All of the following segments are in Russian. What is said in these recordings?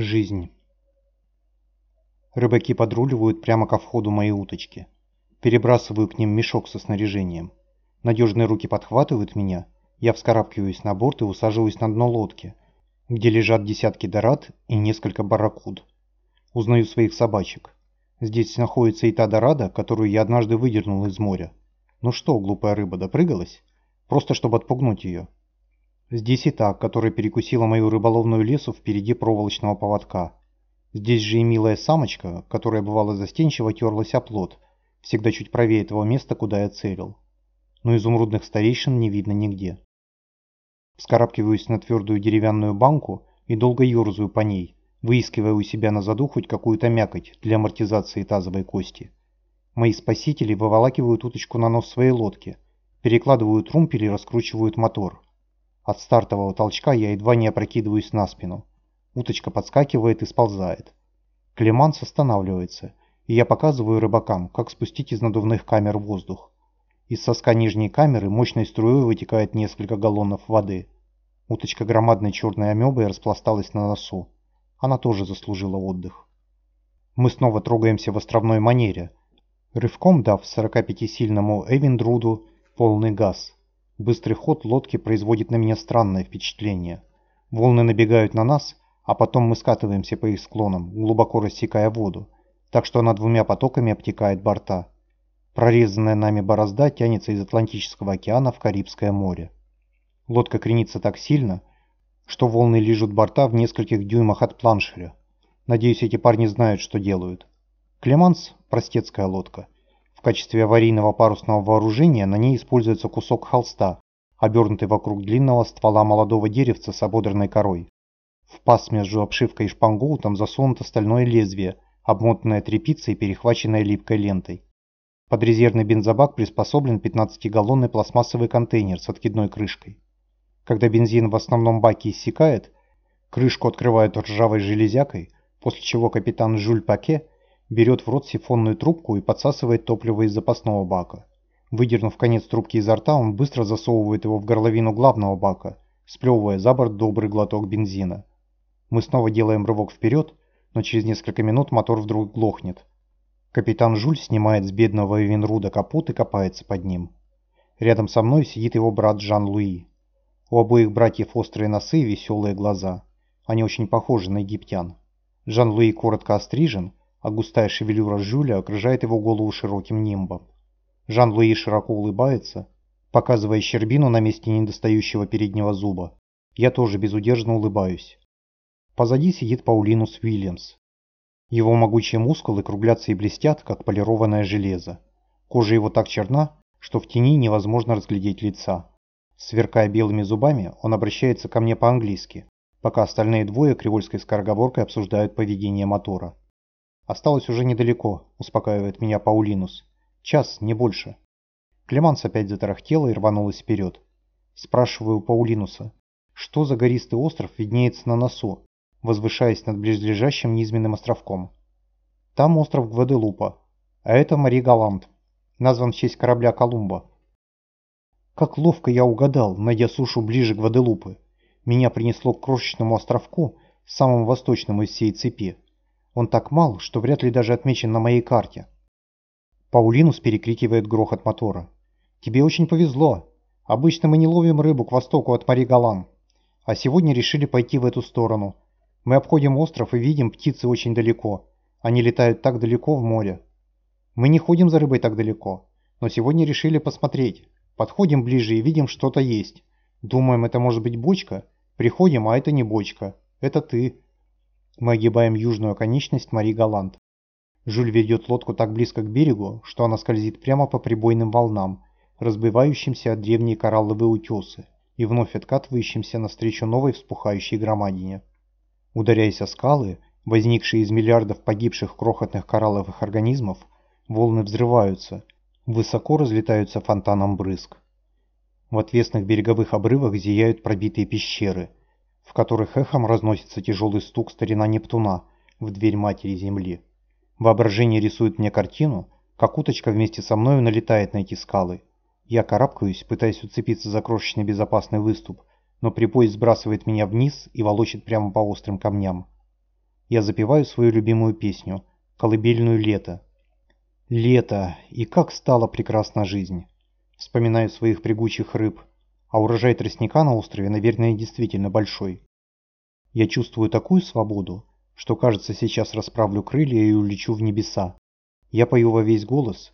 Жизнь. Рыбаки подруливают прямо ко входу моей уточки. Перебрасываю к ним мешок со снаряжением. Надежные руки подхватывают меня, я вскарабкиваюсь на борт и усаживаюсь на дно лодки, где лежат десятки дорад и несколько барракуд. Узнаю своих собачек. Здесь находится и та дорада, которую я однажды выдернул из моря. Ну что, глупая рыба, допрыгалась? Просто чтобы отпугнуть ее. Здесь и та, которая перекусила мою рыболовную лесу впереди проволочного поводка. Здесь же и милая самочка, которая бывало застенчиво терлась о плот, всегда чуть правее того места, куда я целил. Но изумрудных старейшин не видно нигде. Вскарабкиваюсь на твердую деревянную банку и долго ерзаю по ней, выискивая у себя на заду хоть какую-то мякоть для амортизации тазовой кости. Мои спасители выволакивают уточку на нос своей лодки, перекладывают румпель и раскручивают мотор. От стартового толчка я едва не опрокидываюсь на спину. Уточка подскакивает и сползает. Клеманс останавливается, и я показываю рыбакам, как спустить из надувных камер воздух. Из соска нижней камеры мощной струей вытекает несколько галлонов воды. Уточка громадной черной амебой распласталась на носу. Она тоже заслужила отдых. Мы снова трогаемся в островной манере, рывком дав 45-сильному Эвиндруду полный газ. Быстрый ход лодки производит на меня странное впечатление. Волны набегают на нас, а потом мы скатываемся по их склонам, глубоко рассекая воду, так что она двумя потоками обтекает борта. Прорезанная нами борозда тянется из Атлантического океана в Карибское море. Лодка кренится так сильно, что волны лижут борта в нескольких дюймах от планшеря. Надеюсь, эти парни знают, что делают. Клеманс – простецкая лодка – в качестве аварийного парусного вооружения на ней используется кусок холста, обернутый вокруг длинного ствола молодого деревца с ободранной корой. В паз между обшивкой и шпангоутом засунуто стальное лезвие, обмотанное тряпицей и перехваченное липкой лентой. Под резервный бензобак приспособлен 15-галлонный пластмассовый контейнер с откидной крышкой. Когда бензин в основном баке иссякает, крышку открывают ржавой железякой, после чего капитан Жюль Паке берет в рот сифонную трубку и подсасывает топливо из запасного бака. Выдернув конец трубки изо рта, он быстро засовывает его в горловину главного бака, сплевывая за борт добрый глоток бензина. Мы снова делаем рывок вперед, но через несколько минут мотор вдруг глохнет. Капитан Жуль снимает с бедного Эвенруда капот и копается под ним. Рядом со мной сидит его брат Жан-Луи. У обоих братьев острые носы и веселые глаза. Они очень похожи на египтян. Жан-Луи коротко острижен, а густая шевелюра Жюля окружает его голову широким нимбом. Жан-Луи широко улыбается, показывая щербину на месте недостающего переднего зуба. Я тоже безудержно улыбаюсь. Позади сидит Паулинус Уильямс. Его могучие мускулы круглятся и блестят, как полированное железо. Кожа его так черна, что в тени невозможно разглядеть лица. Сверкая белыми зубами, он обращается ко мне по-английски, пока остальные двое кривольской скороговоркой обсуждают поведение мотора. Осталось уже недалеко, успокаивает меня Паулинус. Час, не больше. Клеманс опять затарахтела и рванулась вперед. Спрашиваю Паулинуса, что за гористый остров виднеется на носу, возвышаясь над близлежащим низменным островком. Там остров Гваделупа, а это Мари Галант, назван в честь корабля Колумба. Как ловко я угадал, найдя сушу ближе к Гваделупы. Меня принесло к крошечному островку, самому восточному из всей цепи. Он так мал, что вряд ли даже отмечен на моей карте. Паулинус перекрикивает грохот мотора. «Тебе очень повезло. Обычно мы не ловим рыбу к востоку от Мари Галан. А сегодня решили пойти в эту сторону. Мы обходим остров и видим птицы очень далеко. Они летают так далеко в море. Мы не ходим за рыбой так далеко, но сегодня решили посмотреть. Подходим ближе и видим, что-то есть. Думаем, это может быть бочка. Приходим, а это не бочка. Это ты. Мы огибаем южную конечность Мари Галант. Жюль ведет лодку так близко к берегу, что она скользит прямо по прибойным волнам, разбивающимся от древние коралловые утесы и вновь откатывающимся навстречу новой вспухающей громадине. Ударяясь о скалы, возникшие из миллиардов погибших крохотных коралловых организмов, волны взрываются, высоко разлетаются фонтаном брызг. В отвесных береговых обрывах зияют пробитые пещеры – в которых эхом разносится тяжелый стук старина Нептуна в дверь Матери Земли. Воображение рисует мне картину, как уточка вместе со мною налетает на эти скалы. Я карабкаюсь, пытаясь уцепиться за крошечный безопасный выступ, но припой сбрасывает меня вниз и волочит прямо по острым камням. Я запеваю свою любимую песню «Колыбельную лето». Лето, и как стала прекрасна жизнь. Вспоминаю своих прыгучих рыб, а урожай тростника на острове, наверное, действительно большой. Я чувствую такую свободу, что, кажется, сейчас расправлю крылья и улечу в небеса. Я пою во весь голос,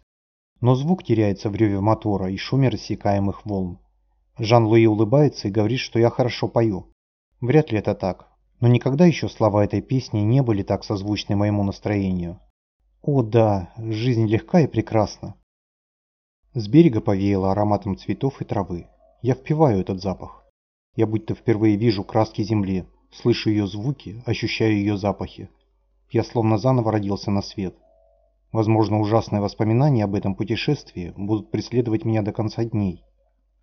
но звук теряется в реве мотора и шуме рассекаемых волн. Жан-Луи улыбается и говорит, что я хорошо пою. Вряд ли это так, но никогда еще слова этой песни не были так созвучны моему настроению. О да, жизнь легка и прекрасна. С берега повеяло ароматом цветов и травы. Я впиваю этот запах. Я будто впервые вижу краски земли, слышу ее звуки, ощущаю ее запахи. Я словно заново родился на свет. Возможно, ужасные воспоминания об этом путешествии будут преследовать меня до конца дней.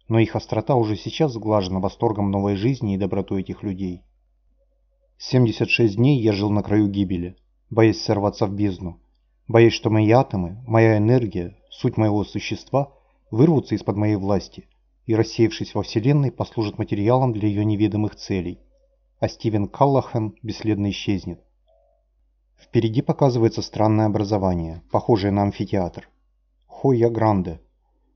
Но их острота уже сейчас сглажена восторгом новой жизни и добротой этих людей. 76 дней я жил на краю гибели, боясь сорваться в бездну, боясь, что мои атомы, моя энергия, суть моего существа вырвутся из-под моей власти и, рассеявшись во Вселенной, послужат материалом для ее неведомых целей, а Стивен Каллахан бесследно исчезнет. Впереди показывается странное образование, похожее на амфитеатр. Хойя Гранде.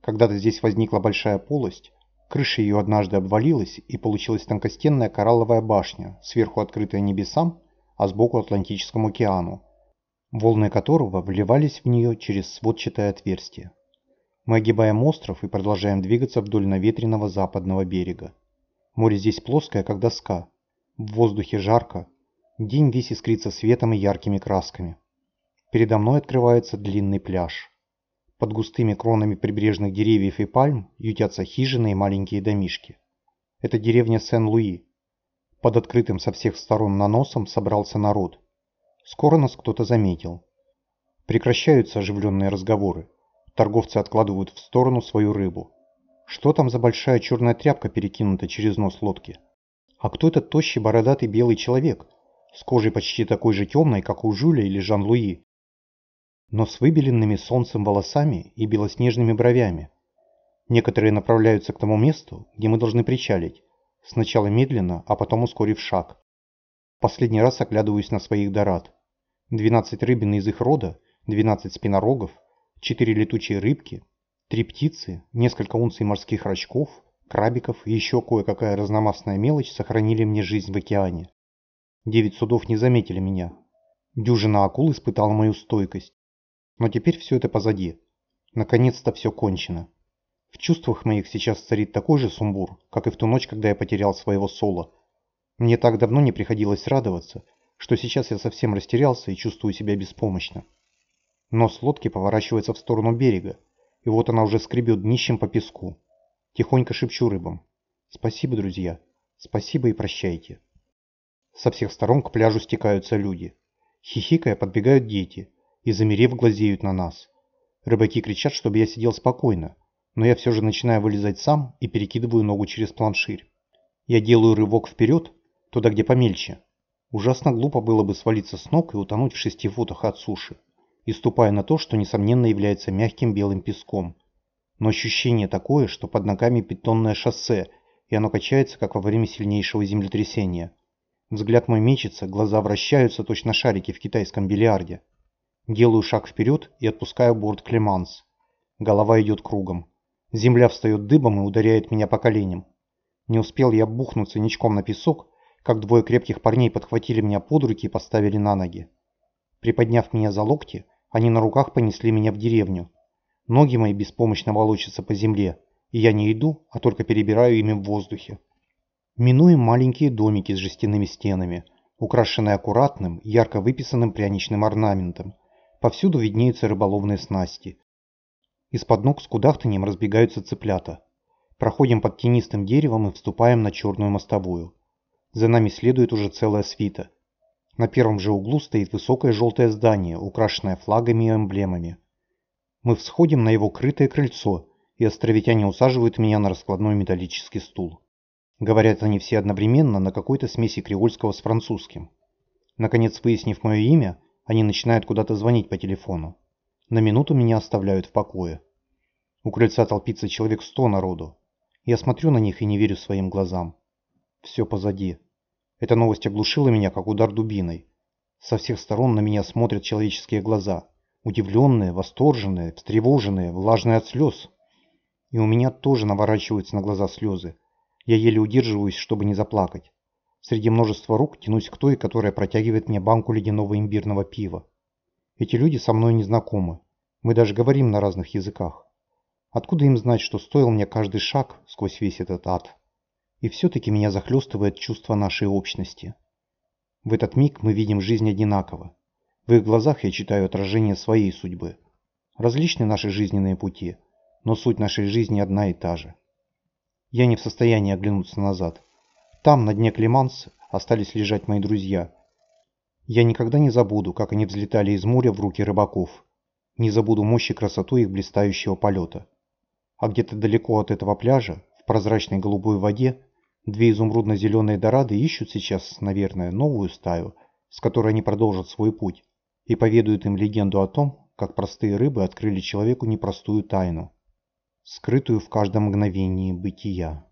Когда-то здесь возникла большая полость, крыша ее однажды обвалилась и получилась тонкостенная коралловая башня, сверху открытая небесам, а сбоку Атлантическому океану, волны которого вливались в нее через сводчатое отверстие. Мы огибаем остров и продолжаем двигаться вдоль наветренного западного берега. Море здесь плоское, как доска. В воздухе жарко, День весь искрится светом и яркими красками. Передо мной открывается длинный пляж. Под густыми кронами прибрежных деревьев и пальм ютятся хижины и маленькие домишки. Это деревня Сен-Луи. Под открытым со всех сторон наносом собрался народ. Скоро нас кто-то заметил. Прекращаются оживленные разговоры. Торговцы откладывают в сторону свою рыбу. Что там за большая черная тряпка перекинута через нос лодки? А кто этот тощий бородатый белый человек, с кожей почти такой же темной, как у Жюля или Жан-Луи, но с выбеленными солнцем волосами и белоснежными бровями. Некоторые направляются к тому месту, где мы должны причалить, сначала медленно, а потом ускорив шаг. Последний раз оглядываюсь на своих дорад. 12 рыбин из их рода, 12 спинорогов, 4 летучие рыбки, 3 птицы, несколько унций морских рачков, крабиков и еще кое-какая разномастная мелочь сохранили мне жизнь в океане. Девять судов не заметили меня. Дюжина акул испытала мою стойкость. Но теперь все это позади. Наконец-то все кончено. В чувствах моих сейчас царит такой же сумбур, как и в ту ночь, когда я потерял своего соло. Мне так давно не приходилось радоваться, что сейчас я совсем растерялся и чувствую себя беспомощно. Нос лодки поворачивается в сторону берега, и вот она уже скребет днищем по песку. Тихонько шепчу рыбам. Спасибо, друзья. Спасибо и прощайте. Со всех сторон к пляжу стекаются люди. Хихикая подбегают дети и, замерев, глазеют на нас. Рыбаки кричат, чтобы я сидел спокойно, но я все же начинаю вылезать сам и перекидываю ногу через планширь. Я делаю рывок вперед, туда, где помельче. Ужасно глупо было бы свалиться с ног и утонуть в шести футах от суши, и ступая на то, что, несомненно, является мягким белым песком. Но ощущение такое, что под ногами бетонное шоссе, и оно качается, как во время сильнейшего землетрясения. Взгляд мой мечется, глаза вращаются, точно шарики в китайском бильярде. Делаю шаг вперед и отпускаю борт Клеманс. Голова идет кругом. Земля встает дыбом и ударяет меня по коленям. Не успел я бухнуться ничком на песок, как двое крепких парней подхватили меня под руки и поставили на ноги. Приподняв меня за локти, они на руках понесли меня в деревню. Ноги мои беспомощно волочатся по земле, и я не иду, а только перебираю ими в воздухе. Минуем маленькие домики с жестяными стенами, украшенные аккуратным, ярко выписанным пряничным орнаментом. Повсюду виднеются рыболовные снасти. Из-под ног с кудахтаньем разбегаются цыплята. Проходим под тенистым деревом и вступаем на черную мостовую. За нами следует уже целая свита. На первом же углу стоит высокое желтое здание, украшенное флагами и эмблемами. Мы всходим на его крытое крыльцо, и островитяне усаживают меня на раскладной металлический стул. Говорят они все одновременно на какой-то смеси креольского с французским. Наконец, выяснив мое имя, они начинают куда-то звонить по телефону. На минуту меня оставляют в покое. У крыльца толпится человек сто народу. Я смотрю на них и не верю своим глазам. Все позади. Эта новость оглушила меня, как удар дубиной. Со всех сторон на меня смотрят человеческие глаза. Удивленные, восторженные, встревоженные, влажные от слез. И у меня тоже наворачиваются на глаза слезы. Я еле удерживаюсь, чтобы не заплакать. Среди множества рук тянусь к той, которая протягивает мне банку ледяного имбирного пива. Эти люди со мной не знакомы. Мы даже говорим на разных языках. Откуда им знать, что стоил мне каждый шаг сквозь весь этот ад? И все-таки меня захлестывает чувство нашей общности. В этот миг мы видим жизнь одинаково. В их глазах я читаю отражение своей судьбы. Различны наши жизненные пути, но суть нашей жизни одна и та же. Я не в состоянии оглянуться назад. Там, на дне Климанс, остались лежать мои друзья. Я никогда не забуду, как они взлетали из моря в руки рыбаков. Не забуду мощь и красоту их блистающего полета. А где-то далеко от этого пляжа, в прозрачной голубой воде, две изумрудно-зеленые дорады ищут сейчас, наверное, новую стаю, с которой они продолжат свой путь, и поведают им легенду о том, как простые рыбы открыли человеку непростую тайну, скрытую в каждом мгновении бытия.